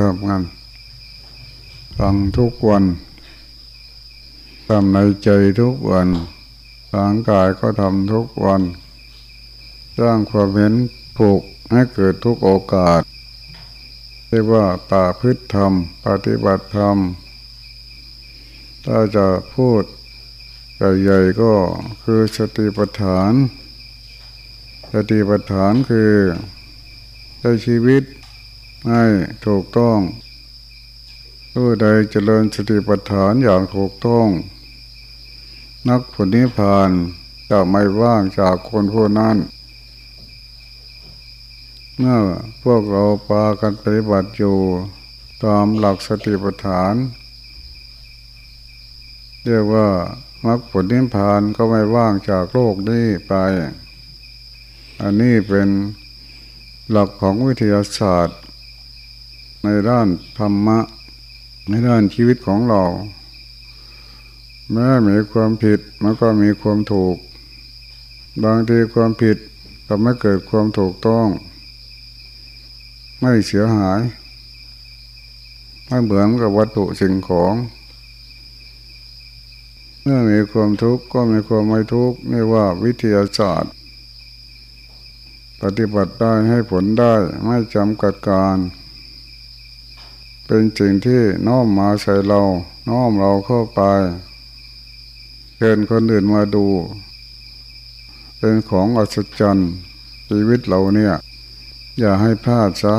ทำงานฟังทุกวันทำในใจทุกวันร่างกายก็ทำทุกวันสร้างความเห็นผูกให้เกิดทุกโอกาสเรียกว่าตาพฤติธรรม ปฏิบัติธรรม ถ้าจะพูดใหญ่ๆก็คือสติปัฏฐาน สติปัฏฐานคือใช้ชีวิต ให้ถูกต้องผู้ใดเจริญสติปัฏฐานอย่างถูกต้อง นักผลนิพพานจะไม่ว่างจากคนผู้นั้นเมื่อพวกเราปากันปฏิบัติอยู่ตามหลักสติปัฏฐาน เรียกว่ามรรคผลนิพพานก็ไม่ว่างจากโลกนี้ไป อันนี้เป็นหลักของวิทยาศาสตร์ ในด้านธรรมะ ในด้านชีวิตของเรา แม้มีความผิดมันก็มีความถูก บางทีความผิดก็ไม่เกิดความถูกต้อง ไม่เสียหายไม่เหมือนกับวัตถุสิ่งของเมื่อมีความทุกข์ก็มีความไม่ทุกข์นี่ว่าวิทยาศาสตร์ ปฏิบัติได้ให้ผลได้ไม่จำกัดการ เป็นสิ่งที่น้อมมาใส่เราน้อมเราเข้าไปเชิญคนอื่นมาดู เป็นของอัศจรรย์ชีวิตเราเนี่ย อย่าให้พลาดซะ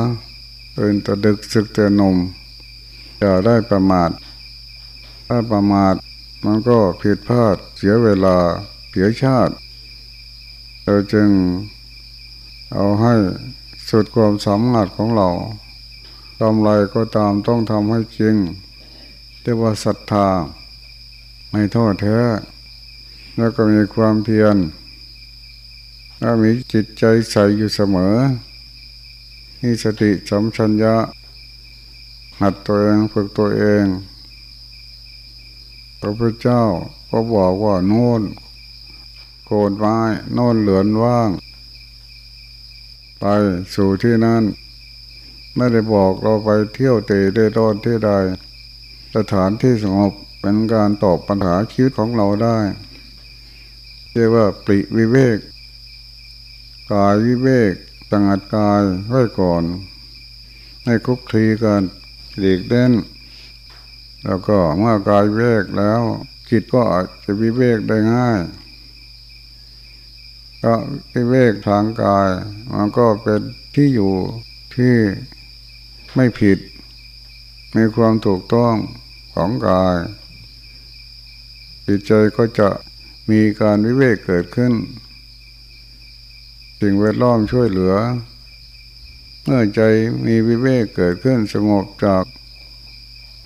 เป็นตะดึกศึกแต่นมอย่าได้ประมาท ถ้าประมาทมันก็ผิดพลาดเสียเวลาเสียชาติเราจึงเอาให้สุดความสามารถของเรา ทำอะไรก็ตามต้องทำให้จริงเรียกว่าศรัทธาไม่ท้อแท้ แล้วก็มีความเพียรถ้ามีจิตใจใสอยู่เสมอนี่สติสมชัญญะ หัดตัวเองฝึกตัวเองพระพุทธเจ้าก็บอกว่าโน่นโคนไม้โน่นเหลือนว่าง ไปสู่ที่นั่น ไม่ได้บอกเราไปเที่ยวเตะได้รอนที่ใดสถานที่สงบเป็นการตอบปัญหาชีวิตของเราได้ เรียกว่าปริวิเวก กายวิเวกตังัดกายไว้ก่อน ให้คุกคลีกันหลีกเล่น แล้วก็เมื่อกายเวกแล้วจิตก็อาจจะวิเวกได้ง่าย ก็วิเวกทางกายมันก็เป็นที่อยู่ที่ ไม่ผิด มีความถูกต้องของกายจิตใจก็จะมีการวิเวกเกิดขึ้น สิ่งแวดล้อมช่วยเหลือ เมื่อใจมีวิเวกเกิดขึ้นสงบจาก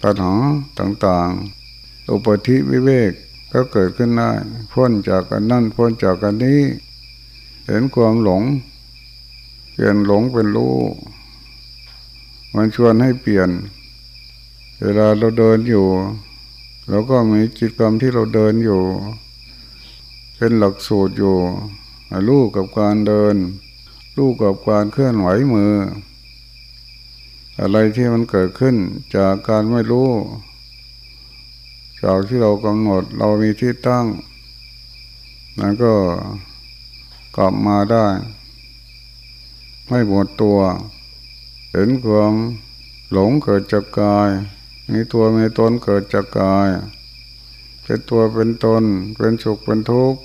ปัญหาต่างๆ อุปธิวิเวกก็เกิดขึ้นได้พ้นจากกันนั่นพ้นจากกันนี้ เห็นความหลงเปลี่ยนหลงเป็นรู้ มันชวนให้เปลี่ยน เวลาเราเดินอยู่เราก็มีจิตกรรมที่เราเดินอยู่ เป็นหลักสูตรอยู่รู้กับการเดินรู้กับการเคลื่อนไหวมือ อะไรที่มันเกิดขึ้นจากการไม่รู้จากที่เรากำหนดเรามีที่ตั้งนั้นก็กลับมาได้ ไม่หมดตัว เห็นความหลงเกิดจากกายมีตัวมีตนเกิดจากกาย เป็นตัวเป็นตน เป็นสุขเป็นทุกข์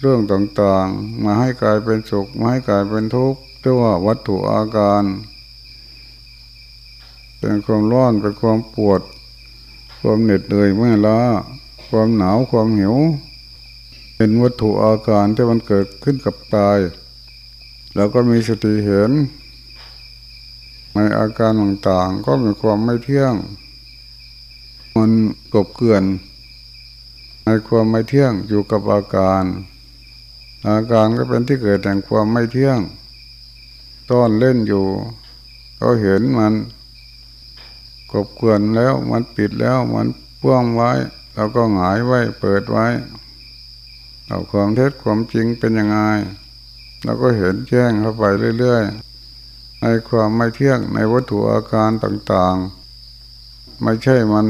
เรื่องต่างๆ มาให้กายเป็นสุขมาให้กายเป็นทุกข์เรียกว่าวัตถุอาการ เป็นความร้อนเป็นความปวด ความเหน็ดเหนื่อยเมื่อล้าความหนาวความหิว เป็นวัตถุอาการที่มันเกิดขึ้นกับกาย แล้วก็มีสติเห็น ในอาการต่างๆ ก็มีความไม่เที่ยง มันกบเกลื่อน ในความไม่เที่ยงอยู่กับอาการ อาการก็เป็นที่เกิดแห่งความไม่เที่ยงต้อนเล่นอยู่เขาเห็นมันกบเกลื่อนแล้วมันปิดแล้วมันพ่วงไว้เราก็หงายไว้เปิดไว้เอาความเท็จความจริงเป็นยังไงเราก็เห็นแจ้งเข้าไปเรื่อยๆ ในความไม่เที่ยงในวัตถุอาการต่างๆ ไม่ใช่มัน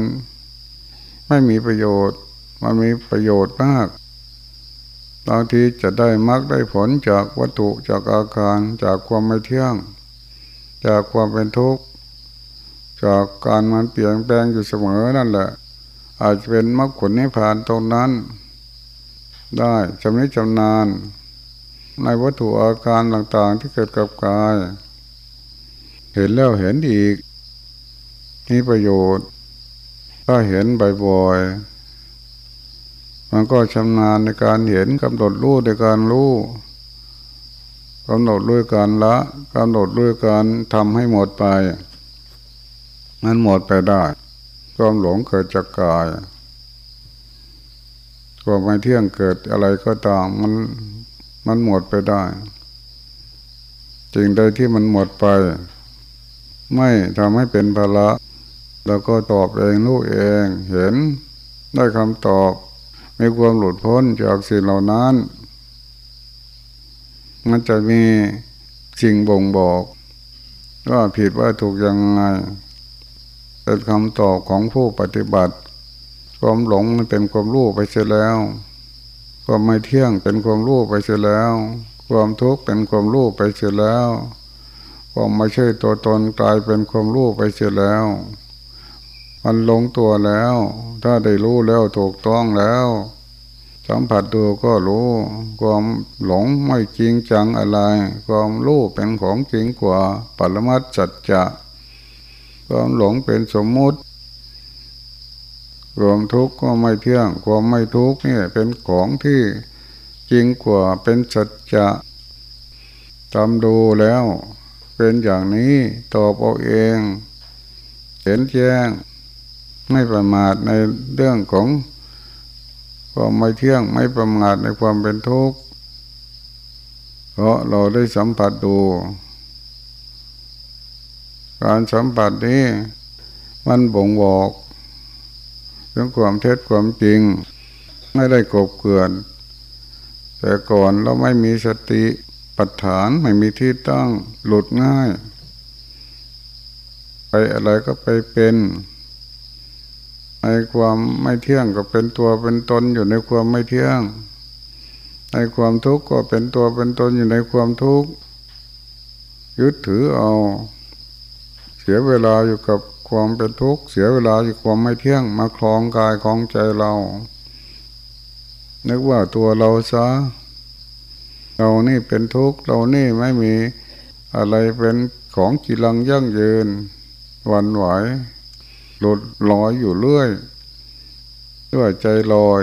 ไม่มีประโยชน์ มันมีประโยชน์มากบางทีจะได้มรรคได้ผลจากวัตถุจากอาการจากความไม่เที่ยง จากความเป็นทุกข์จากการมันเปลี่ยนแปลงอยู่เสมอนั่นแหละ อาจจะเป็นมรรคผลนิพพานตรงนั้น ได้จำนิจำนาน ในวัตถุอาการต่างๆที่เกิดกับกาย เห็นแล้วเห็นอีกมีประโยชน์ ถ้าเห็นบ่อยๆมันก็ชำนาญในการเห็นกำหนดรู้ในการรู้กำหนดด้วยการละกำหนดด้วยการทำให้หมดไปมันหมดไปได้ความหลงเกิดจากกายความไม่เที่ยงเกิดอะไรก็ตามมันมันหมดไปได้จริงใดที่มันหมดไป ไม่ทำให้เป็นภาระแล้วก็ตอบเองรู้เองเห็นได้คำตอบ มีความหลุดพ้นจากสิ่งเหล่านั้น มันจะมีสิ่งบ่งบอก ว่าผิดว่าถูกยังไงเป็นคำตอบของผู้ปฏิบัติ ความหลงมันเป็นความรู้ไปเสียแล้ว ความไม่เที่ยงเป็นความรู้ไปเสียแล้ว ความทุกข์เป็นความรู้ไปเสียแล้ว ความไม่ใช่ตัวตนกลายเป็นความรู้ไปเสียแล้ว มันลงตัวแล้ว ถ้าได้รู้แล้วถูกต้องแล้วสัมผัสดูก็รู้ความหลงไม่จริงจังอะไร ความรู้เป็นของจริงกว่าปรมัตจัจจะความหลงเป็นสมมุติความทุกข์ก็ไม่เที่ยงความไม่ทุกข์นี่เป็นของที่จริงกว่าเป็นสัจจะทำดูแล้ว เป็นอย่างนี้ตอบเอาเอง เห็นแจ้ง ไม่ประมาทในเรื่องของความไม่เที่ยงไม่ประมาทในความเป็นทุกข์เพราะเราได้สัมผัสดู การสัมผัสนี้มันบ่งบอกเรื่องความเท็จความจริง ไม่ได้กบเกลื่อนแต่ก่อนเราไม่มีสติ ปัฏฐานไม่มีที่ตั้งหลุดง่าย ไปอะไรก็ไปเป็นในความไม่เที่ยงก็เป็นตัวเป็นตนอยู่ในความไม่เที่ยง ในความทุกข์ก็เป็นตัวเป็นตนอยู่ในความทุกข์ยึดถือเอา เสียเวลาอยู่กับความเป็นทุกข์เสียเวลาอยู่ความไม่เที่ยง มาคลองกายคลองใจเรานึกว่าตัวเราซะ เรานี่เป็นทุกข์เรานี่ไม่มีอะไรเป็นของกีรังยั่งยืนวันไหวหลุดลอยอยู่เรื่อยด้วยใจลอย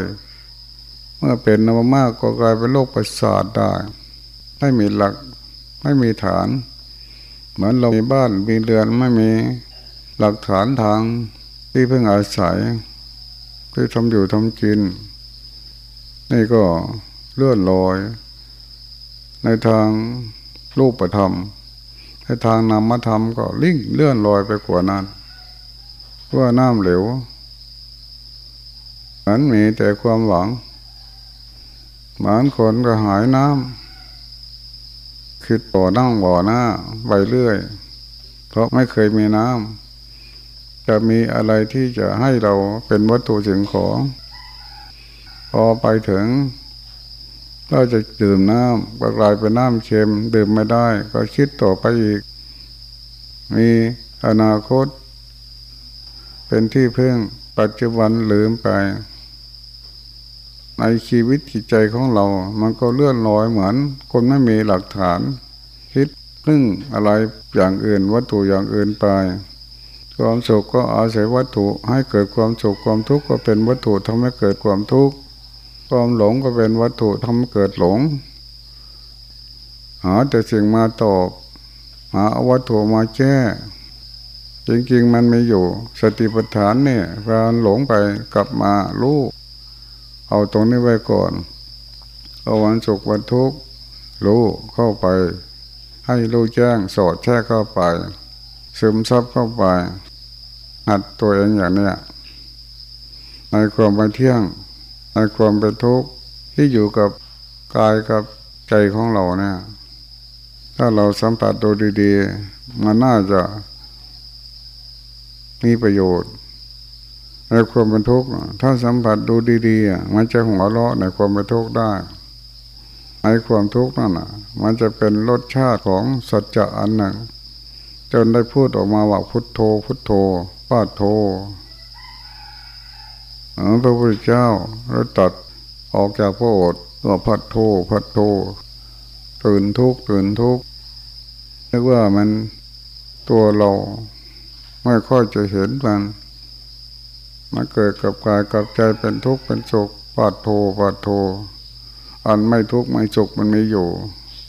เมื่อเป็นนามากก็กลายเป็นโรคประสาทได้ไม่มีหลักไม่มีฐาน เหมือนเรามีบ้านมีเรือนไม่มีหลักฐานทางที่เพิ่งอาศัยที่ทำอยู่ทำกิน นี่ก็เลื่อนลอย ในทางรูปธรรมในทางนามธรรมก็ลิ่งเลื่อนลอยไปกว่านั้นว่าน้ำเหลวมันมีแต่ความหวังเหมือนคนก็หายน้ำคือต่อนั่งบ่อหน้าไปเรื่อย เพราะไม่เคยมีน้ำจะมีอะไรที่จะให้เราเป็นวัตถุสิ่งของ พอไปถึง เราจะดื่มน้ำก็กลายเป็นน้ำเค็มดื่มไม่ได้ ก็คิดต่อไปอีก มีอนาคต เป็นที่พึ่งปัจจุบันลืมไป ในชีวิตจิตใจของเรา มันก็เลื่อนลอยเหมือน คนไม่มีหลักฐาน คิดพึ่งอะไรอย่างอื่นวัตถุอย่างอื่นไป ความสุขก็อาศัยวัตถุให้เกิดความสุขความทุกข์ก็เป็นวัตถุทำให้เกิดความทุกข์ ความหลงก็เป็นวัตถุทำให้เกิดหลง หาแต่สิ่งมาตอบ หาวัตถุมาแก้จริงๆมันไม่อยู่ สติปัฏฐานเนี่ยการหลงไปกลับมารู้เอาตรงนี้ไว้ก่อน เอาวันสุขวันทุกข์รู้เข้าไป ให้รู้แจ้งสอดแช่เข้าไป ซึมซับเข้าไปหัดตัวเองอย่างเนี้ยในความไม่เที่ยง ความเป็นทุกข์ที่อยู่กับกายกับใจของเราเนี่ย ถ้าเราสัมผัสดูดีๆ มันน่าจะมีประโยชน์ในความเป็นทุกข์ถ้าสัมผัสดูดีๆ มันจะหัวเราะในความเป็นทุกข์ได้ในความทุกข์นั่นมันจะเป็นรสชาติของสัจจะอันหนึ่งจนได้พูดออกมาว่าพุทโธ พุทโธปาโธ พระพุทธเจ้าแล้วตัดออกจากพระโอษฐ์ว่าพัดโธพัดโธตื่นทุกข์ตื่นทุกข์นึกว่ามันตัวเราไม่ค่อยจะเห็นมันมันเกิดกับกายกับใจเป็นทุกข์เป็นสุขปัดโทปัดโท อันไม่ทุกข์ไม่สุขมันมีอยู่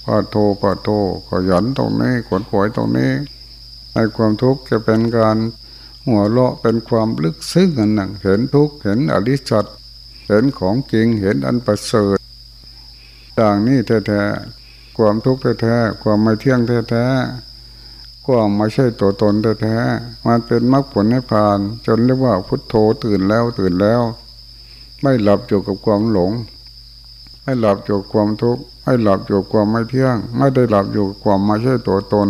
ปัดโทปัดโทขยันตรงนี้ขวนขวยตรงนี้ในความทุกข์จะเป็นการ หัวเราะเป็นความลึกซึ้งอันหนึ่งเห็นทุกข์เห็นอริสัตเห็นของจริงเห็นอันประเสริฐอย่างนี้แท้ๆความทุกข์แท้ๆความไม่เที่ยงแท้ๆความไม่ใช่ตัวตนแท้ๆมันเป็นมรรคผลให้ผ่าน จนเรียกว่าพุทโธตื่นแล้วตื่นแล้ว ไม่หลับอยู่กับความหลง ไม่หลับอยู่กับความทุกข์ไม่หลับอยู่กับความไม่เที่ยง ไม่ได้หลับอยู่กับความไม่ใช่ตัวตน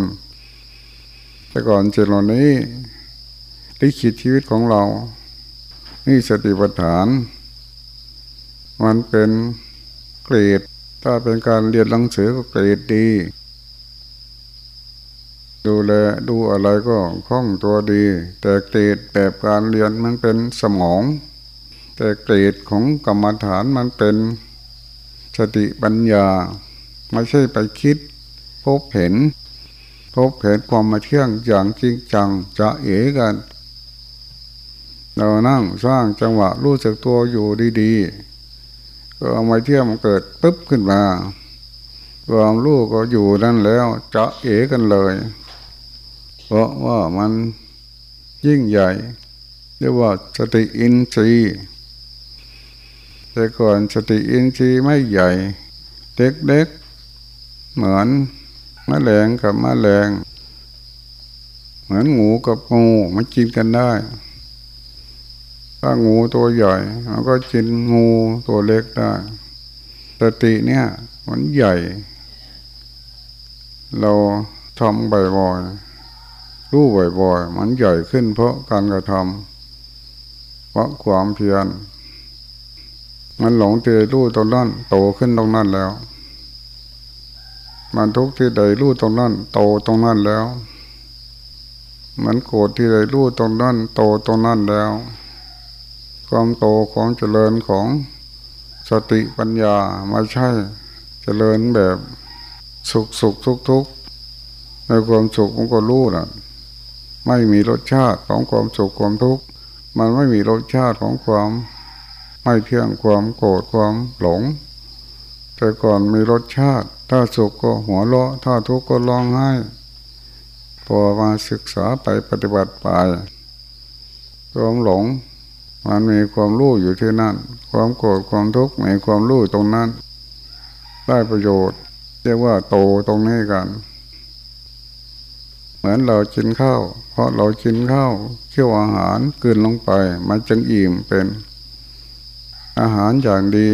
แต่ก่อนจิตเหล่านี้ ลิขิตชีวิตของเรา นี่สติปัฏฐาน มันเป็นเกรด ถ้าเป็นการเรียนหนังสือก็เกรดดี ดูแลดูอะไรก็คล่องตัวดี แต่เกรดแบบการเรียนมันเป็นสมอง แต่เกรดของกรรมฐานมันเป็นสติปัญญา ไม่ใช่ไปคิด พบเห็น พบเห็นความมาเที่ยงอย่างจริงจังจะเอ๋กัน เรานั่งสร้างจังหวะรู้สึกตัวอยู่ดีๆก็เอามาเที่ยมเกิดปุ๊บขึ้นมาความรู้ก็อยู่นั่นแล้วจะเอ๋กันเลย เพราะว่ามันยิ่งใหญ่เรียกว่าสติอินทรีย์แต่ก่อนสติอินทรีย์ไม่ใหญ่เล็กๆเหมือนมแมลงกับมแมลงเหมือนงูกับงูมันกินกันได้ ถ้างูตัวใหญ่มันก็กินงูตัวเล็กได้สติเนี่ย มันใหญ่ เราทำบ่อยๆรู้บ่อยๆมันใหญ่ขึ้นเพราะการกระทำเพราะความเพียรมันหลงเตยรู้ตรงนั้นโตขึ้นตรงนั้นแล้ว มันทุกที่ใดรู้ตรงนั้นโตตรงนั้นแล้ว มันโกรธที่ใดรู้ตรงนั้นโตตรงนั้นแล้ว ความโตของเจริญของสติปัญญาไม่ใช่เจริญแบบสุขสุขทุกทุกในความสุขมันก็รู้นะไม่มีรสชาติของความสุขความทุกข์มันไม่มีรสชาติของความ ไม่เที่ยงความโกรธความหลง แต่ก่อนมีรสชาติ ถ้าสุขก็หัวเราะ ถ้าทุกข์ก็ร้องไห้ พอมาศึกษาไปปฏิบัติไปความหลง มันมีความรู้อยู่ที่นั่น ความโกรธความทุกข์มีความรู้ตรงนั้น ได้ประโยชน์ เรียกว่าโตตรงนี้กัน เหมือนเรากินข้าว เพราะเรากินข้าวเคี่ยวอาหารกินลงไป มันจึงอิ่มเป็น อาหารอย่างดี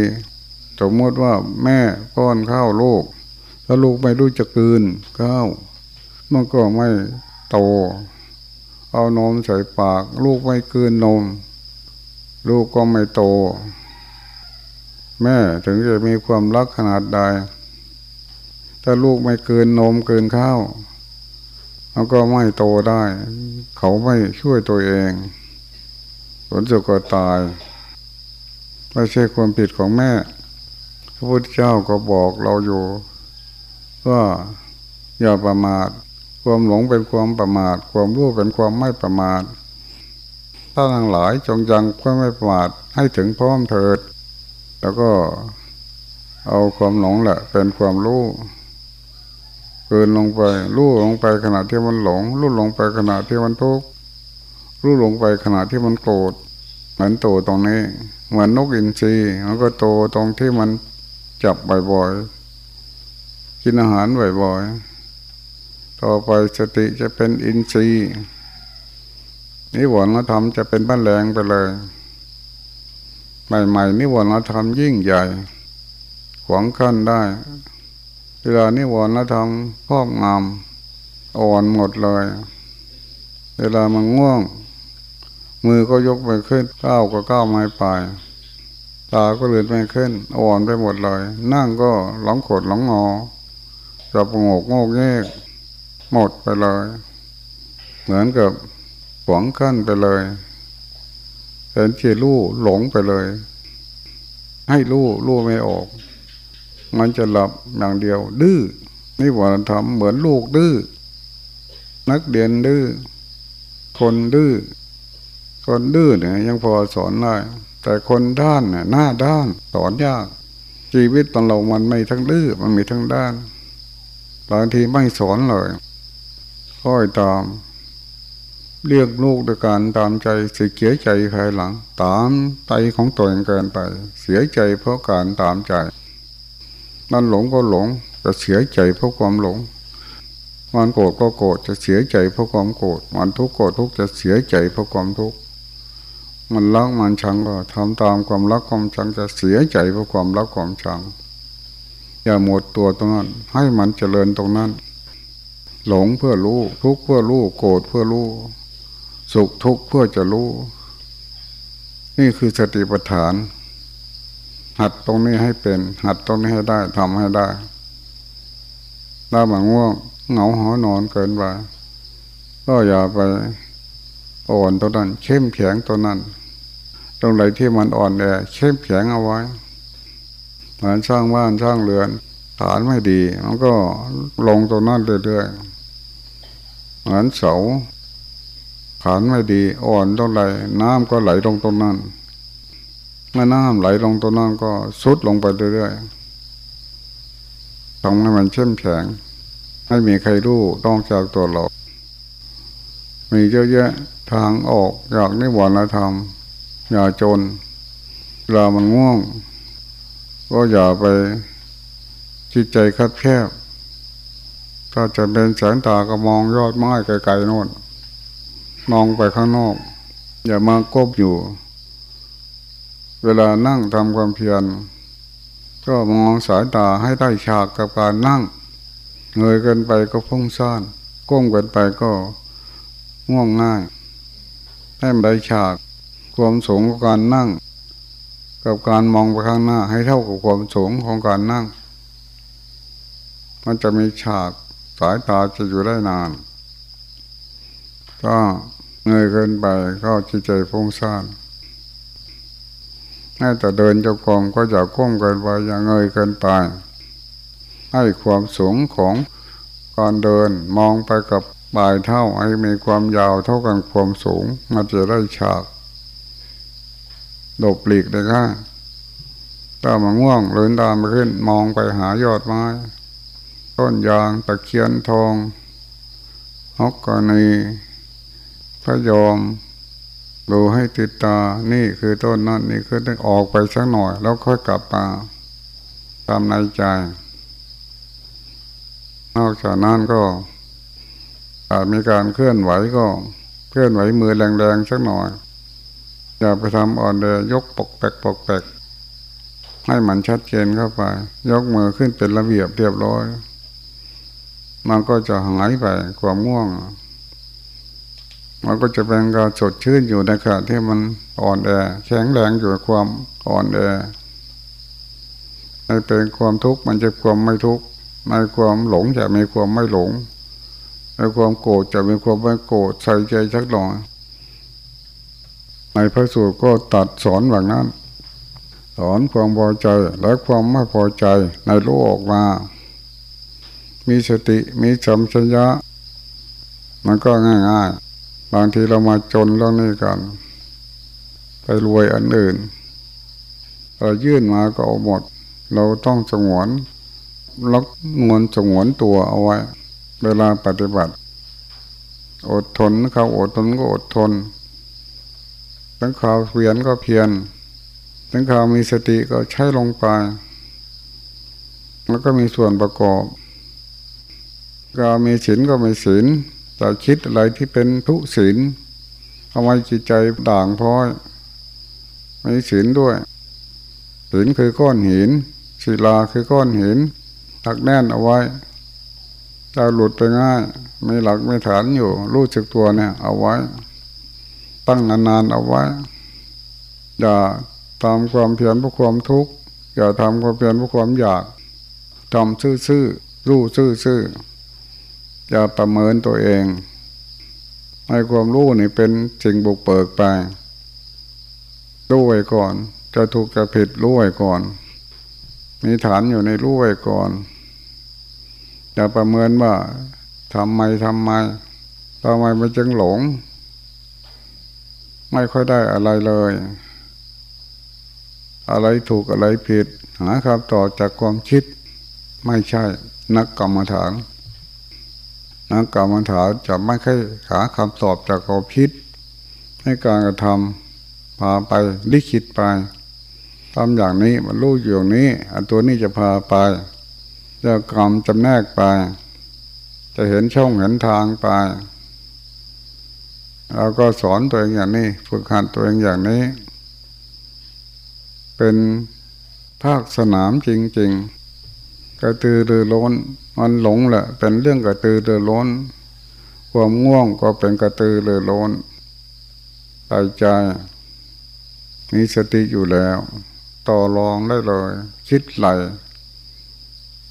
สมมติว่าแม่ป้อนข้าวลูกถ้าลูกไม่รู้จะกินข้าวมันก็ไม่โต เอานมใส่ปาก ลูกไม่กินนม ลูกก็ไม่โต แม่ถึงจะมีความรักขนาดใด ถ้าลูกไม่เกินนมเกินข้าวมันก็ไม่โตได้ เขาไม่ช่วยตัวเอง ผลสุดก็ตายไม่ใช่ความผิดของแม่ พระพุทธเจ้าก็บอกเราอยู่ว่าอย่าประมาท ความหลงเป็นความประมาท ความรู้เป็นความไม่ประมาท ท่านทั้งหลายจงยังเพื่อไม่ประมาทให้ถึงพร้อมเถิด แล้วก็เอาความหลงแหละเป็นความรู้เกินลงไปรู้ลงไปขณะที่มันหลงรู้ลงไปขณะที่มันทุกข์รู้ลงไปขณะที่มันโกรธเหมือนโตตรงนี้ เหมือนนกอินทรีมันก็โตตรงที่มันจับบ่อยๆกินอาหารบ่อยๆต่อไปสติจะเป็นอินทรีย์ นิวรณธรรมจะเป็นบ้านแรงไปเลยใหม่ๆนิวรณธรรมยิ่งใหญ่ขวางขั้นได้ เวลานิวรณ์ทำครอบงามอ่อนหมดเลย เวลามันง่วง มือก็ยกไปขึ้นก้าวก็ก้าวไม่ไปตาก็เลือนไม่ขึ้นอ่อนไปหมดเลย นั่งก็หลงขดหลงงอจับงกงกเงกหมดไปเลย เหมือนกับ หวงขั้นไปเลยเห็นเจลู่หลงไปเลย ให้ลู่ลู่ไม่ออก มันจะหลับอย่างเดียว ดื้อนี่ว่าทำเหมือนลูกดื้อนักเรียนดื้อคนดื้อคนดื้อเนี่ยยังพอสอนได้แต่คนด้านเนี่ยหน้าด้านสอนยาก ชีวิตตอนเรามันไม่ทั้งดื้อมันมีทั้งด้านบางทีไม่สอนเลยค่อยตาม เรียกลูกด้วยการตามใจเสียใจภายหลัง ตามใจของตัวเองเกินไป เสียใจเพราะการตามใจ มันหลงก็หลงจะเสียใจเพราะความหลง มันโกรธก็โกรธจะเสียใจเพราะความโกรธมันทุกข์ก็ทุกข์จะเสียใจเพราะความทุกข์มันรักมันชังก็ทำตามความรักความชังจะเสียใจเพราะความรักความชัง อย่าหมดตัวตรงนั้น ให้มันเจริญตรงนั้น หลงเพื่อรู้ทุกข์เพื่อรู้โกรธเพื่อรู้ สุขทุกข์เพื่อจะรู้ นี่คือสติปัฏฐาน หัดตรงนี้ให้เป็น หัดตรงนี้ให้ได้ทำให้ได้ถ้ามันง่วงเหงาหอนอนเกินไปก็อย่าไปอ่อนตัวนั้น เข้มแข็งตัวนั้น ตรงไหนที่มันอ่อนแอเข้มแข็งเอาไว้เหมือนสร้างบ้านสร้างเรือน ฐานไม่ดี มันก็ลงตรงนั้นเรื่อยๆเหมือนเสา ฐานไม่ดีอ่อนตรงไหนน้ำก็ไหลลงตรงนั้นเมื่อน้ำไหลลงตรงนั้นก็ซุดลงไปเรื่อยๆทำให้มันเข้มแข็งไม่มีใครรู้ต้องจากตัวเรา มีเยอะแยะทางออกอยากนิวรณธรรม อย่าจนเวลามันง่วง ก็อย่าไปจิตใจคับแคบ ถ้าจะเป็นแสงตาก็มองยอดไม้ไกลๆโน่น มองไปข้างนอก อย่ามากบอยู่ เวลานั่งทำความเพียรก็มองสายตาให้ได้ฉากกับการนั่งเงยเกินไปก็พุ่งซ่านก้มเกินไปก็ง่วงง่ายให้มันได้ฉาก ความสูงของการนั่ง กับการมองไปข้างหน้า ให้เท่ากับความสูงของการนั่ง มันจะมีฉากสายตาจะอยู่ได้นาน ก็ เงยเกินไปก็จิตใจพุ่งซ่านให้แต่เดินจงกรมก็อย่าก้มเกินไปอย่าเงยเกินไป ให้ความสูงของการเดินมองไปกับปลายเท่าให้มีความยาวเท่ากันความสูงมันจะได้ฉากดบปลีกได้ง่ายถ้ามันง่วงเลินตามไปขึ้น มองไปหายอดไม้ ต้นยางตะเคียนทองฮอกกรณี พระยอมดูให้ติดตา นี่คือต้นนั่นนี่คือต้องออกไปสักหน่อย แล้วค่อยกลับมาตามในใจ นอกจากนั้นก็ อาจมีการเคลื่อนไหวก็ เคลื่อนไหวมือแรงๆสักหน่อย อย่าไปทำอ่อนเดยยกปกแปกปกแปกให้มันชัดเจนเข้าไป ยกมือขึ้นเป็นระเบียบเรียบร้อย มันก็จะหายไปความง่วง มันก็จะเป็นการสดชื่นอยู่ในขณะที่มันอ่อนแอแข็งแรงอยู่ความอ่อนแอในเป็นความทุกข์มันจะความไม่ทุกข์ในความหลงจะมีความไม่หลงในความโกรธจะมีความไม่โกรธใส่ใจชักหน่อยในพระสูตรก็ตัดสอนแบบนั้น สอนความพอใจและความไม่พอใจในโลกออกมา มีสติมีสัมชัญญะมันก็ง่ายๆ บางทีเรามาจนเรื่องนี้กัน ไปรวยอันอื่นเรายื่นมาก็เอาหมด เราต้องสงวนล็อกงวนสงวนตัวเอาไว้ เวลาปฏิบัติ อดทนเขาอดทนก็อดทนทั้งข่าวเพียนก็เพียนทั้งข่าวมีสติก็ใช้ลงไป แล้วก็มีส่วนประกอบ ก็มีศีลก็มีศีล แต่คิดอะไรที่เป็นทุศีลทำไมจิตใจด่างพ้อยมีศีลด้วยศีลคือก้อนหินศิลาคือก้อนหินหักแน่นเอาไว้จะหลุดไปง่ายไม่หลักไม่ฐานอยู่ รู้สึกตัวเนี่ยเอาไว้ ตั้งนานๆเอาไว้ อย่าทำความเพียรเพื่อความทุกข์อย่าทำความเพียรเพื่อความอยากทำซื่อๆรู้ซื่อๆ อย่าประเมินตัวเองให้ความรู้นี่เป็นสิ่งบุกเบิกไปรู้ไว้ก่อน จะถูกจะผิดรู้ไว้ก่อน มีฐานอยู่ในรู้ไว้ก่อน อย่าประเมินว่าทำไมทำไมทำไมมันจึงหลง ไม่ค่อยได้อะไรเลย อะไรถูกอะไรผิด หาคำตอบจากความคิด ไม่ใช่นักกรรมฐาน นักกรรมฐานจะไม่ค่อยหาคำตอบจากความคิด ให้การกระทำพาไปลิขิตไปทำอย่างนี้มันรู้อยู่อย่างนี้อันตัวนี้จะพาไปจะกรรมจำแนกไป จะเห็นช่องเห็นทางไปเราก็สอนตัวเองอย่างนี้ฝึกหัดตัวเองอย่างนี้ เป็นภาคสนามจริง ๆ กระตือรือร้น มันหลงแหละเป็นเรื่องกระตือรือร้น ความง่วงก็เป็นกระตือรือร้นใจใจมีสติอยู่แล้ว ต่อรองได้เลย คิดไหล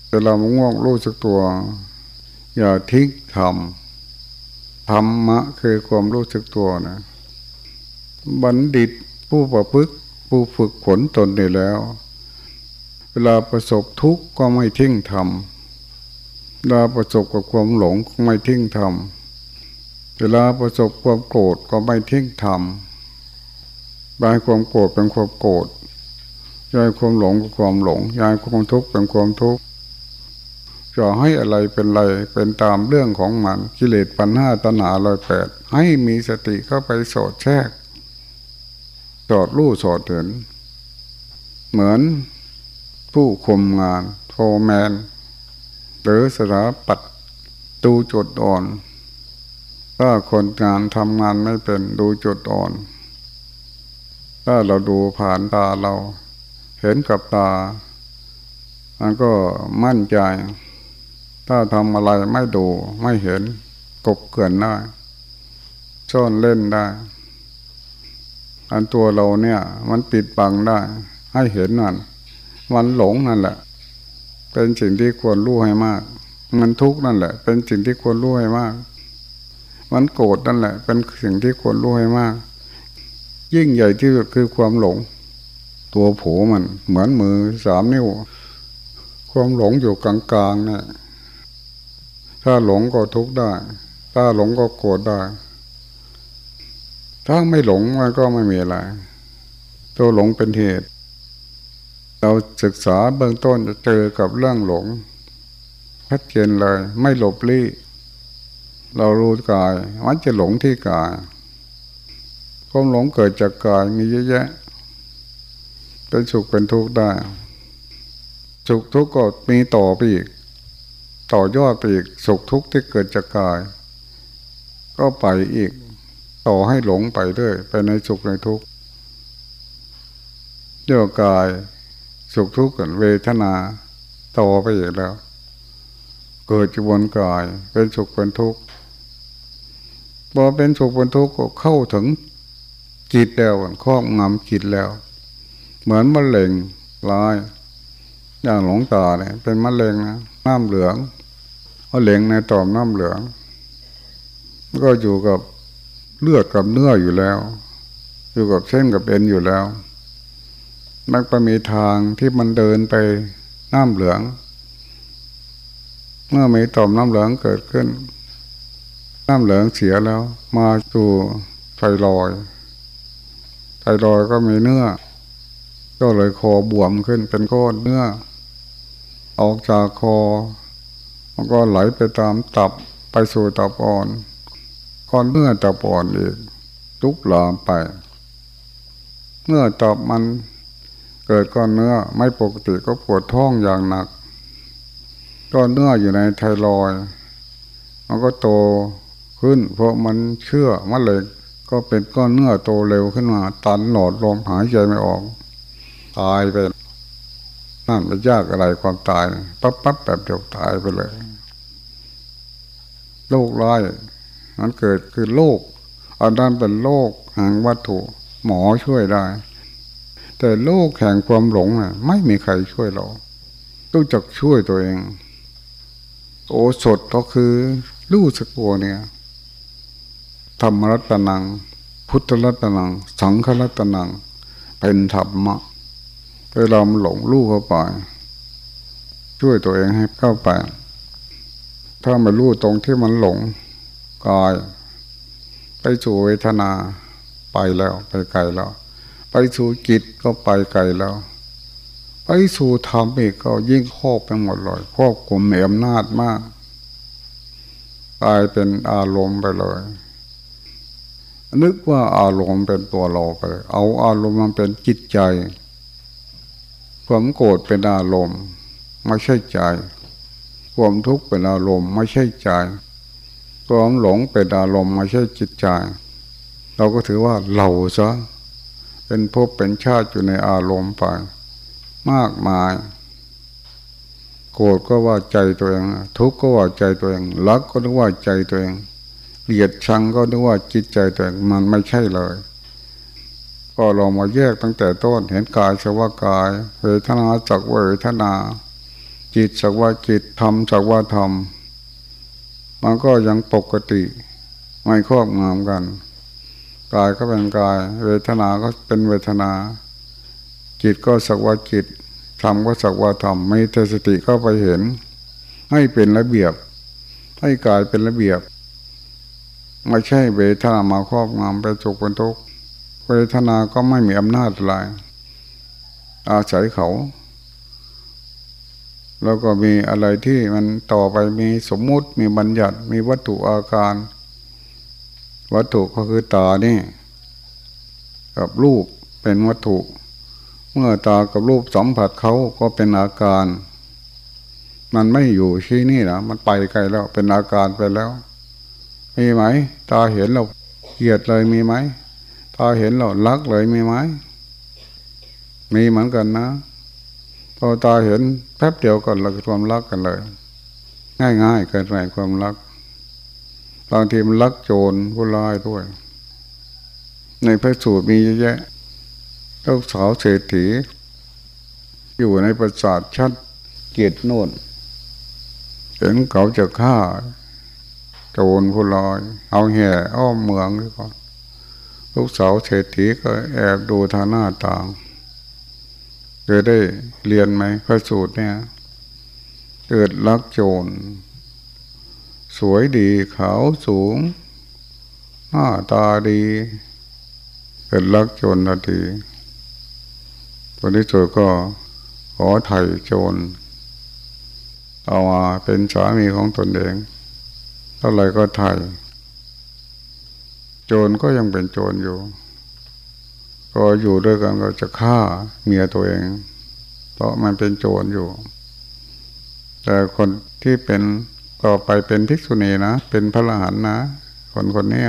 แต่เราง่วงรู้สึกตัว อย่าทิ้งทำธรรมะคือความรู้สึกตัวนะ บัณฑิตผู้ประพฤติผู้ฝึกฝนตนได้แล้ว เวลาประสบทุกข์ก็ไม่ทิ้งทำ เวลาประสบกับความหลงก็ไม่ทิ้งทำเวลาประสบความโกรธก็ไม่ทิ้งทำบายความโกรธเป็นความโกรธย้ายความหลงเป็นความหลงย้ายความทุกข์เป็นความทุกข์จะให้อะไรเป็นไรเป็นตามเรื่องของมันกิเลสปัญหาตนาลอยแปดให้มีสติเข้าไปสอดแทรกสอดรู้สอดเห็น เหมือนผู้คุมงานโฟแมน หรือสถาปัดดูจุดอ่อน ถ้าคนงานทำงานไม่เป็นดูจุดอ่อน ถ้าเราดูผ่านตาเรา เห็นกับตามันก็มั่นใจ ถ้าทำอะไรไม่ดูไม่เห็นกบเกินได้ซ่อนเล่นได้ อันตัวเราเนี่ย มันปิดบังได้ ให้เห็นนั่นมันหลงนั่นแหละ เป็นสิ่งที่ควรรู้ให้มาก มันทุกข์นั่นแหละ เป็นสิ่งที่ควรรู้ให้มาก มันโกรธนั่นแหละ เป็นสิ่งที่ควรรู้ให้มาก ยิ่งใหญ่ที่สุดคือความหลง ตัวผูมัน เหมือนมือสามนิ้ว ความหลงอยู่กลางๆนี่ยถ้าหลงก็ทุกข์ได้ ถ้าหลงก็โกรธได้ ถ้าไม่หลงมันก็ไม่มีอะไร ตัวหลงเป็นเหตุ เราศึกษาเบื้องต้นจะเจอกับเรื่องหลงชัดเจนเลยไม่หลบลี้เรารู้กายมันจะหลงที่กายความหลงเกิดจากกายมีเยอะแยะเป็นสุขเป็นทุกข์ได้สุขทุกข์ก็มีต่อไปอีก ต่อยอดไปอีกสุขทุกข์ที่เกิดจากกาย ก็ไปอีก ต่อให้หลงไปเรื่อยไปในสุขในทุกข์เรื่องกาย สุขทุกข์กับเวทนาต่อไปอีกแล้ว เกิดจวนกายเป็นสุขเป็นทุกข์พอเป็นสุขเป็นทุกข์ก็เข้าถึงจิตแล้วครอบงำจิตแล้ว เหมือนมะเร็งลายอย่างหลงตาเนี่ยเป็นมะเร็งนะน้ำเหลืองเอาเหลงในต่อมน้ำเหลือง ก็อยู่กับเลือดกับเนื้ออยู่แล้ว อยู่กับเส้นกับเอ็นอยู่แล้ว มันก็มีทางที่มันเดินไปน้ำเหลือง เมื่อมีต่อมน้ำเหลืองเกิดขึ้น น้ำเหลืองเสียแล้ว มาสู่ไทรอยไทรอยก็มีเนื้อ ก็เลยคอบวมขึ้นเป็นก้อนเนื้อ ออกจากคอมันก็ไหลไปตามตับไปสู่ตับอ่อนก้อนเนื้อตับอ่อนอีกลุกลามไป เมื่อตับมัน เกิดก้อนเนื้อไม่ปกติก็ปวดท้องอย่างหนัก ก้อนเนื้ออยู่ในไทรอยมันก็โตขึ้น เพราะมันเชื่อมะเร็งก็เป็นก้อนเนื้อโตเร็วขึ้นมา ตันหลอดลมหายใจไม่ออก ตายไปนั่นไม่ยากอะไรความตายปั๊บปั๊บแบบเดียวตายไปเลยโรคร้ายมันเกิดคือโรคอันนั้นเป็นโรคห่งวัตถุ หมอช่วยได้ แต่โรคแห่งความหลงน่ะ ไม่มีใครช่วยเราต้องจักช่วยตัวเอง โอสถก็คือรู้สึกตัวเนี่ยธรรมรัตนัง พุทธรัตนัง สังฆรัตนัง เป็นธรรมะเวลาหลงรู้เข้าไป ช่วยตัวเองให้เข้าไป ถ้าม่รู้ตรงที่มันหลงกาย ไปสู่เวทนาไปแล้วไปไกลแล้ว ไปสู่จิตก็ไปไกลแล้ว ไปสู่ธรรมอีกก็ยิ่งครอบไปหมดเลยครอบกลุ่มมีอำนาจมากกลายเป็นอารมณ์ไปเลย นึกว่าอารมณ์เป็นตัวเราไป เอาอารมณ์มันเป็นจิตใจ ความโกรธเป็นอารมณ์ ไม่ใช่ใจความทุกข์เป็นอารมณ์ไม่ใช่ใจความหลงเป็นอารมณ์ไม่ใช่จิตใจ เราก็ถือว่าเราซะ เป็นภพเป็นชาติอยู่ในอารมณ์ไปมากมาย โกรธก็ว่าใจตัวเองทุกข์ก็ว่าใจตัวเองรักก็นึกว่าใจตัวเองเกลียดชังก็นึกว่าจิตใจตัวเองมันไม่ใช่เลย ก็ลองมาแยกตั้งแต่ต้นเห็นกายสักว่ากายเวทนาสักว่าเวทนา จิตสักว่าจิตธรรมสักว่าธรรมมันก็ยังปกติไม่ครอบงำกัน กายก็เป็นกาย เวทนาก็เป็นเวทนา จิตก็สักว่าจิตทำก็สักว่าทำไม่เทสติก็ไปเห็น ให้เป็นระเบียบ ให้กายเป็นระเบียบ ไม่ใช่เวทนามาครอบงำไปจุกเป็นทุกเวทนาก็ไม่มีอำนาจอะไรอาศัยเขา แล้วก็มีอะไรที่มันต่อไปมีสมมุติมีบัญญัติมีวัตถุอาการ วัตถุก็คือตานี่ กับรูปเป็นวัตถุ เมื่อตากับรูปสัมผัสเขาก็เป็นอาการ มันไม่อยู่ที่นี่นะมันไปไกลแล้วเป็นอาการไปแล้ว มีไหม ตาเห็นเราเกลียดเลยมีไหมตาเห็นเรารักเลยมีไหมมีเหมือนกันนะพอตาเห็นแป๊บเดียวก่อนเราความรักกันเลย ง่ายๆเกินไปความรัก บางทีมันรักโจรผู้ร้ายด้วย ในพระสูตรมีเยอะแยะลูกสาวเศรษฐี อยู่ในประสาทชัดเกียรติโน่นเห็นเขาจะฆ่า โจรผู้ลอยเอาแห่อ้อมเมืองก่อนลูกสาวเศรษฐีก็แอบดูทางหน้าต่างเคยได้เรียนไหมพระสูตรเนี่ย เกิดลักโจร สวยดีขาวสูง หน้าตาดีเกิดลักโจรทันทีคนที่สุดก็ขอไถ่โจร เอามาเป็นสามีของตนเองเท่าไรก็ไถ่โจรก็ยังเป็นโจรอยู่ ก็อยู่ด้วยกันก็จะฆ่าเมียตัวเอง เพราะมันเป็นโจรอยู่ แต่คนที่เป็น ต่อไปเป็นภิกษุณีนะ เป็นพระอรหันต์นะ คนคนนี้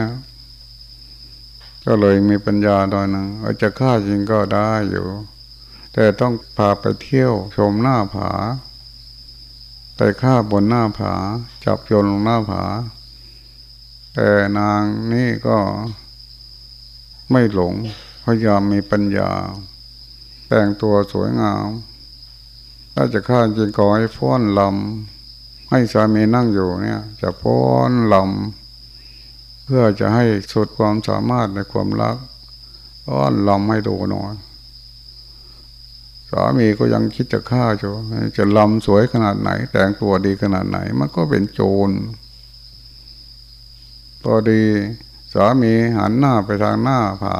ก็เลยมีปัญญาตอนนึงอาจะฆ่าจริงก็ได้อยู่ แต่ต้องพาไปเที่ยวชมหน้าผา ไปฆ่าบนหน้าผา จับโยนลงหน้าผา แต่นางนี่ก็ไม่หลงพยายามมีปัญญา แต่งตัวสวยงามถ้าจะฆ่าจริงก็ให้ฟ้อนลำ ให้สามีนั่งอยู่เนี่ย จะฟ้อนลำเพื่อจะให้สุดความสามารถในความรักฟ้อนลำให้ดูหน่อยสามีก็ยังคิดจะฆ่าโจจะลำสวยขนาดไหน แต่งตัวดีขนาดไหน มันก็เป็นโจรพอดี สามีหันหน้าไปทางหน้าผา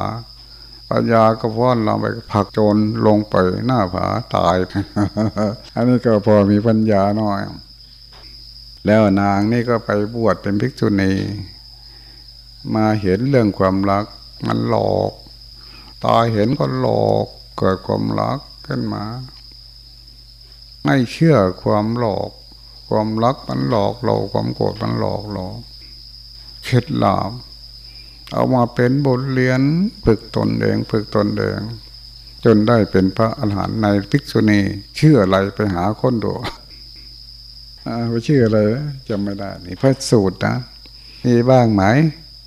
ปัญญาก็พ้อนเราไปผักโจรลงไปหน้าผาตาย อันนี้ก็พอมีปัญญาหน่อย แล้วนางนี่ก็ไปบวชเป็นภิกษุณีมาเห็นเรื่องความรัก มันหลอกตายเห็นก็หลอกเกิดความรักขึ้นมา ไม่เชื่อความหลอก ความรักมันหลอกเราความโกรธมันหลอกเราเข็ดหลาบเอามาเป็นบทเรียนฝึกตนเองฝึกตนเองจนได้เป็นพระอรหันต์ในภิกษุณีชื่ออะไรไปหาคนดู ไปชื่ออะไรจำไม่ได้ นี่พระสูตรนะมีบ้างไหม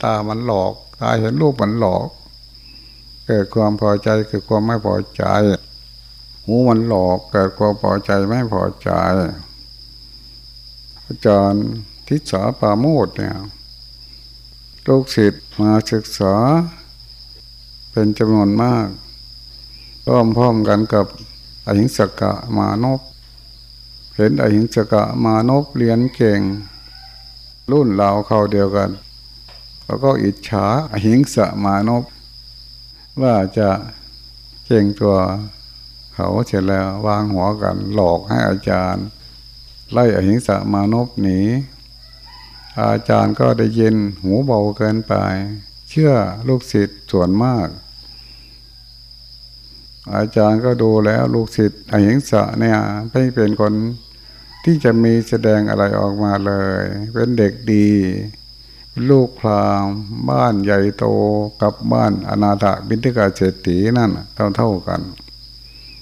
ตามันหลอก ตาเห็นรูปมันหลอก เกิดความพอใจเกิดความไม่พอใจ หูมันหลอก เกิดความพอใจไม่พอใจอาจารย์ทิศาปาโมดเนี่ยลูกศิษย์มาศึกษา เป็นจำนวนมากพร้อมๆกันกับอหิงสกะมานพ เห็นอหิงสกะมานพเรียนเก่ง รุ่นเราเขาเดียวกันแล้วก็อิจฉาอหิงสะมานพว่าจะเก่งตัวเขาเสร็จแล้ววางหัวกันหลอกให้อาจารย์ ไล่อหิงสะมานพหนีอาจารย์ก็ได้ยินหูเบาเกินไป เชื่อลูกศิษย์ส่วนมาก อาจารย์ก็ดูแล้วลูกศิษย์อหิงสะเนี่ยไม่เป็นคนที่จะมีแสดงอะไรออกมาเลย เป็นเด็กดี ลูกพรามบ้านใหญ่โตกับบ้านอนาถบิณฑิกาเศรษฐีนั่นเท่าเท่ากัน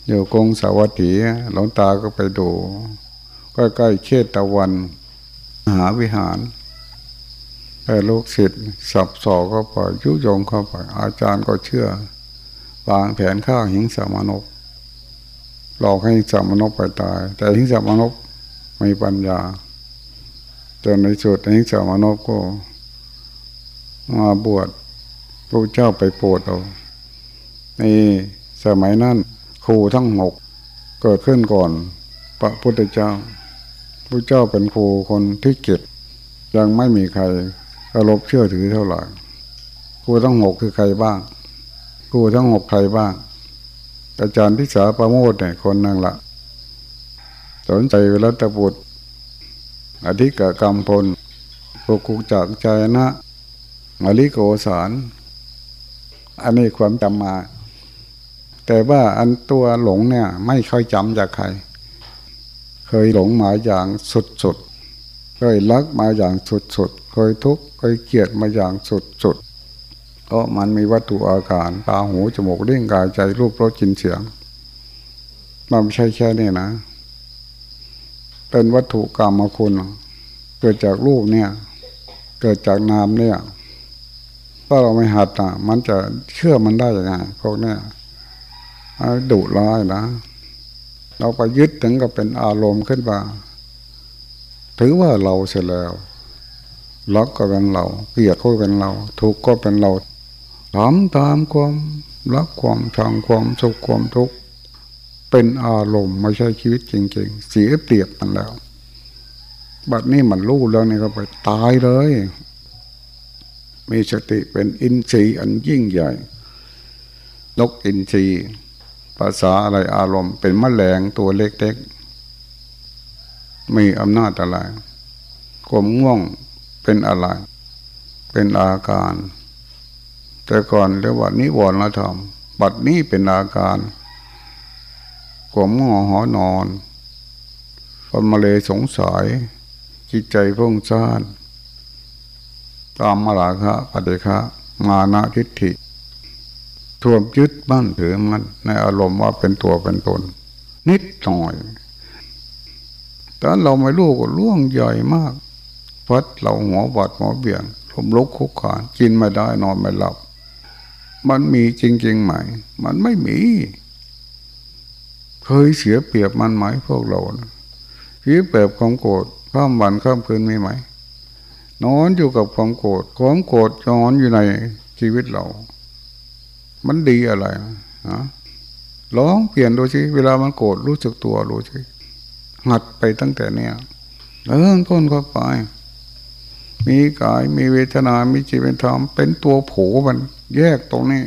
อยู่กรุงสาวัตถีหลวงตาก็ไปดูใกล้ๆเขตตะวันหาวิหารแต่ลูกศิษย์สับสอเข้าไปยุยงเข้าไป อาจารย์ก็เชื่อ วางแผนฆ่าหิงสามนกหลอกให้สามนกไปตาย แต่หิงสามนกมีปัญญา จนในสุดหิงสามนกก็ มาบวชพระเจ้าไปโปรดเอาในสมัยนั้นครูทั้งหกเกิดขึ้นก่อนพระพุทธเจ้าพระเจ้าเป็นครูคนที่เก็บยังไม่มีใครเคารพเชื่อถือเท่าไหร่ครูทั้งหกคือใครบ้าง ครูทั้งหกใครบ้าง อาจารย์ทิสาประโมทเนี่ยคนนั่งละสนใจรัตบุตรอธิกกรรมพลโกกุจากใจนะมาลิโกสารอันนี้ความจำมา แต่ว่าอันตัวหลงเนี่ย ไม่ค่อยจำจากใคร เคยหลงมาอย่างสุดๆเคยรักมาอย่างสุดๆเคยทุกข์เคยเกลียดมาอย่างสุดๆ เพราะมันมีวัตถุอาการตาหูจมูกเลี้ยงกายใจรูปรสกลิ่นเสียงมันไม่ใช่แค่นี้นะ เป็นวัตถุกรรมคุณเกิดจากรูปเนี่ย เกิดจากนามเนี่ยถ้าเราไม่หัดอะ มันจะเชื่อมันได้ยังไงพวกเนี้ยดุร้ายนะ เราไปยึดถึงกับเป็นอารมณ์ขึ้นมาถือว่าเราเสร็จแล้วรักก็เป็นเรา เกลียดก็เป็นเรา ทุกข์ก็เป็นเรา ถามตามความรักความชังความสุขความทุกข์เป็นอารมณ์ไม่ใช่ชีวิตจริงๆ เสียเปรียบมันแล้ว บัดนี้มันรู้แล้วนี่ก็ไปตายเลย มีสติเป็นอินทรีย์อันยิ่งใหญ่นกอินทรีย์ภาษาอะไรอารมณ์เป็นมแมลงตัวเล็กๆ มีอำนาจอะไรกลมง่วงเป็นอะไร เป็นอาการ แต่ก่อนเรียกว่านิวรณธรรมบัดนี้เป็นอาการขวมงอหอนอนคนมาเลสงสัยจิตใจพุ่งซ่านตามมาลาคะปฏิฆะมานะทิฏฐิท่วมยึดมั่นถือมันในอารมณ์ว่าเป็นตัวเป็นตน นิดหน่อยแต่เราไม่รู้ก็ล่วงใหญ่มากพัดเราหัวบาดหัวเบี่ยงลมลุกคุกขานกินไม่ได้นอนไม่หลับ มันมีจริงๆไหม มันไม่มี เคยเสียเปรียบมันไหมพวกเราเสียเปรียบความโกรธข้ามวันข้ามคืนมีไหม นอนอยู่กับความโกรธความโกรธนอนอยู่ในชีวิตเรา มันดีอะไรนะลองเปลี่ยนดูสิเวลามันโกรธรู้สึกตัวรู้สิหัดไปตั้งแต่เนี้ยเริ่มต้นเข้าไป มีกายมีเวทนา มีจิตเป็นธรรมเป็นตัวโผมัน แยกตรงนี้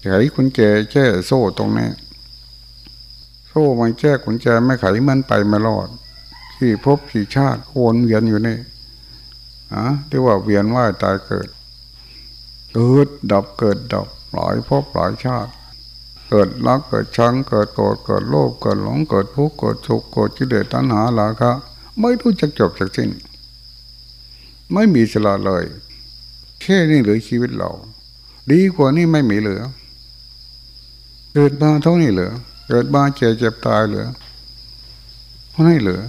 ไขคุณแจแช่โซ่ตรงนี้ โซ่มันแจ้คุณแจไม่ไขมันไปไม่รอดที่พบที่ชาติวนเวียนอยู่นี่อะที่ว่าเวียนว่ายตายเกิด เกิดดับเกิดดับหลายพบหลายชาติ เกิดรักเกิดชังเกิดโกรธเกิดโลภเกิดหลงเกิดทุกข์เกิดสุขเกิดกิเลสตัณหาลาคะไม่รู้จักจบจากสิ้น ไม่มีสละเลยแค่นี้หรือชีวิตเรา ดีกว่านี้ไม่มีเหลือ เกิดมาเท่านี้เหรอเกิดมาเจ็บเจ็บตายเหรอไม่เหลือ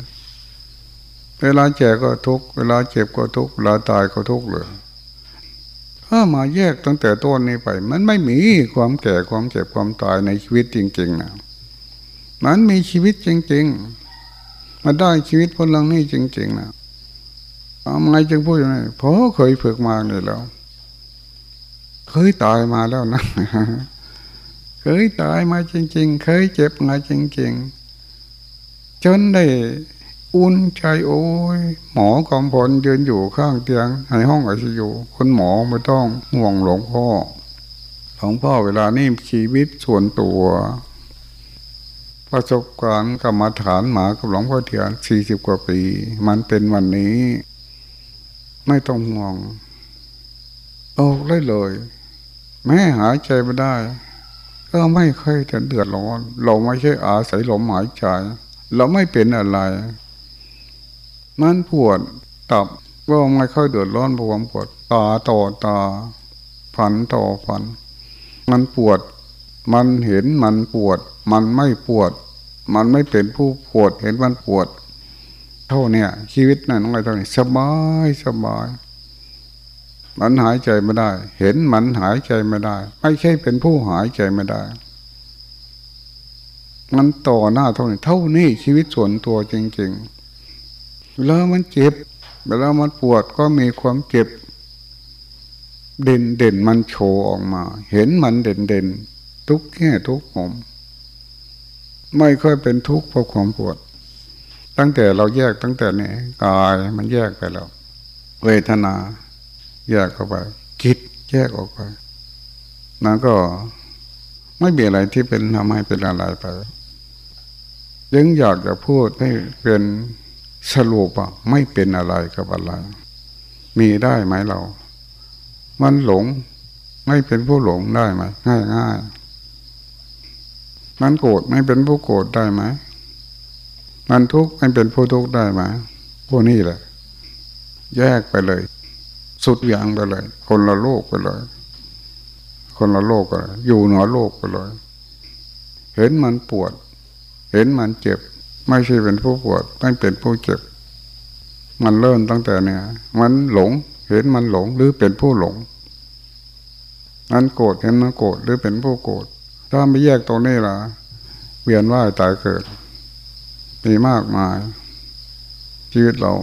เวลาแก่ก็ทุกเวลาเจ็บก็ทุกเวลาตายก็ทุกเหลยถ้ามาแยกตั้งแต่ต้นนี้ไป มันไม่มีความแก่ความเจ็บความตายในชีวิตจริงๆนะมันมีชีวิตจริง ๆ มาได้ชีวิตพลังนี้จริง ๆนะทำไงจึงพูดอย่างนี้เพราะเคยฝึกมาเนี่ยแล้ว เคยตายมาแล้วนะเคยตายมาจริง ๆ เคยเจ็บมาจริง ๆ จนได้อุ่นใจโอ้ยหมอกำพลยืนอยู่ข้างเตียงในห้องไอซียูคนหมอไม่ต้องห่วงหลวงพ่อหลวงพ่อเวลานี้ชีวิตส่วนตัว ประสบการณ์กรรมฐานหมากับหลวงพ่อเทียนสี่สิบกว่าปี มันเป็นวันนี้ ไม่ต้องห่วง ออกได้เลย แม้หายใจไม่ได้ ก็ไม่เคยจะเดือดร้อน เราไม่ใช่อาศัยลมหายใจ เราไม่เป็นอะไร มันปวดตับว่าไม่ค่อยเดือดร้อนเพราะความปวดตาต่อตาฝันต่อฝัน มันปวด มันเห็นมันปวด มันไม่ปวด มันไม่เป็นผู้ปวดเห็นมันปวด เท่าเนี้ยชีวิตนั่นอะไรเท่านี้สบายสบาย มันหายใจไม่ได้ เห็นมันหายใจไม่ได้ ไม่ใช่เป็นผู้หายใจไม่ได้ มันต่อหน้าเท่านี้เท่านี้ชีวิตส่วนตัวจริงๆเวลามันเจ็บเวลามันปวดก็มีความเจ็บ เด่นเด่นมันโชว์ออกมา เห็นมันเด่นเด่นทุกแง่ทุกมุมไม่ค่อยเป็นทุกข์เพราะความปวด ตั้งแต่เราแยกตั้งแต่นี้กายมันแยกไปแล้ว เวทนา แยกเข้าไปคิดแยกออกไปนั้นก็ไม่มีอะไรที่เป็นทำให้เป็นอะไรไปยังอยากจะพูดให้เป็นสรุปอะไม่เป็นอะไรกับอะไร มีได้ไหมเรา มันหลง ไม่เป็นผู้หลงได้ไหมง่ายง่ายมันโกรธไม่เป็นผู้โกรธได้ไหมมันทุกข์ไม่เป็นผู้ทุกข์ได้ไหมพวกนี้แหละ แยกไปเลย สุดอย่างไปเลย คนละโลกไปเลย คนละโลกไปอยู่เหนือโลกไปเลย เห็นมันปวด เห็นมันเจ็บ ไม่ใช่เป็นผู้ปวดไม่เป็นผู้เจ็บ มันเริ่มตั้งแต่เนี่ย มันหลง เห็นมันหลงหรือเป็นผู้หลงมันโกรธเห็นมันโกรธหรือเป็นผู้โกรธถ้าไม่แยกตรงนี้ล่ะเวียนว่ายตายเกิดมีมากมายชีวิตเรา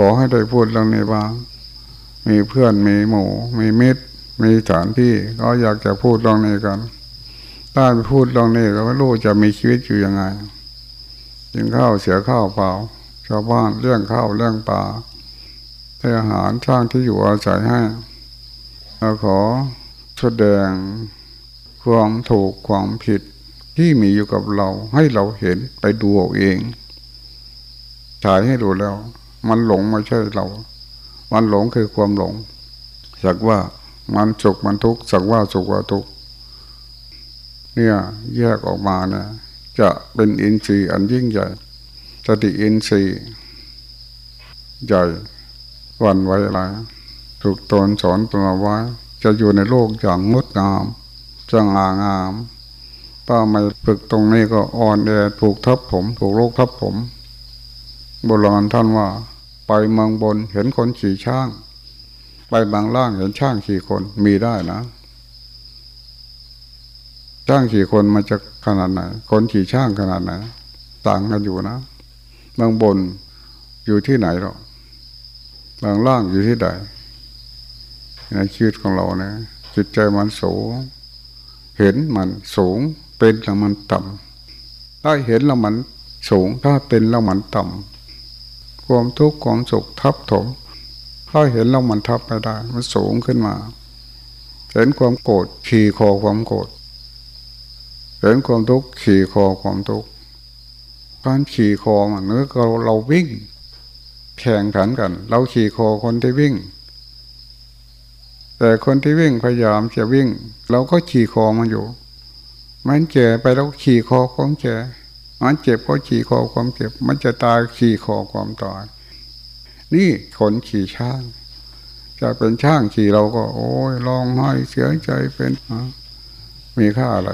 ขอให้ได้พูดเรื่องนี้บ้างมีเพื่อนมีหมู่ มีมิตร มีฐานที่ก็อยากจะพูดเรื่องนี้กันถ้าไปพูดเรื่องนี้ก็ไม่รู้จะมีชีวิตอยู่ยังไงกินข้าวเสียข้าวเปล่า ชาวบ้านเรื่องข้าวเรื่องปลาให้อาหารสร้างที่อยู่อาศัยให้เราขอแสดงความถูกความผิดที่มีอยู่กับเราให้เราเห็นไปดูเอาเองฉายให้ดูแล้ว มันหลงไม่ใช่เรา มันหลงคือความหลง สักว่ามันสุขมันทุกข์สักว่าสุขว่าทุกข์เนี่ยแยกออกมาเนี่ยจะเป็นอินทรีย์อันยิ่งใหญ่สติอินทรีย์ใหญ่วันไว้อะไรถูกตนสอนตัวไว้จะอยู่ในโลกอย่างงดงามจังอางามป้าไม่ฝึกตรงนี้ก็อ่อนแอถูกทับผม ถูกโลกทับผม โบราณท่านว่า ไปมองบนเห็นคนขี่ช่าง ไปบางล่างเห็นช่างขี่คนมีได้นะช่างขี่คนมาจากขนาดไหนคนขี่ช่างขนาดไหนต่างกันอยู่นะบางบนอยู่ที่ไหนหรอกบางล่างอยู่ที่ใดในชีวิตของเราเนะจิตใจมันสูง เห็นมันสูงเป็นแล้วมันต่ำถ้าเห็นแล้วมันสูงถ้าเป็นแล้วมันต่ำ ความทุกข์ความสุขทับถมถ้าเห็นแล้วมันทับไม่ได้ มันสูงขึ้นมา เห็นความโกรธขี่คอความโกรธเห็นความทุกข์ขี่คอความทุกข์การขี่คอมันเนื้อเราเราวิ่ง แข่งขันกัน เราขี่คอคนที่วิ่ง แต่คนที่วิ่งพยายามจะวิ่ง เราก็ขี่คอมันอยู่ มันเจ็ไปแล้วขี่คอความเจ็บ มันเจ็บก็ขี่คอความเจ็บ มันจะตายขี่คอความตายนี่คนขี่ช่าง จะเป็นช่างขี่เราก็ โอ้ยร้องไห้เสียใจเป็นมีค่าอะไร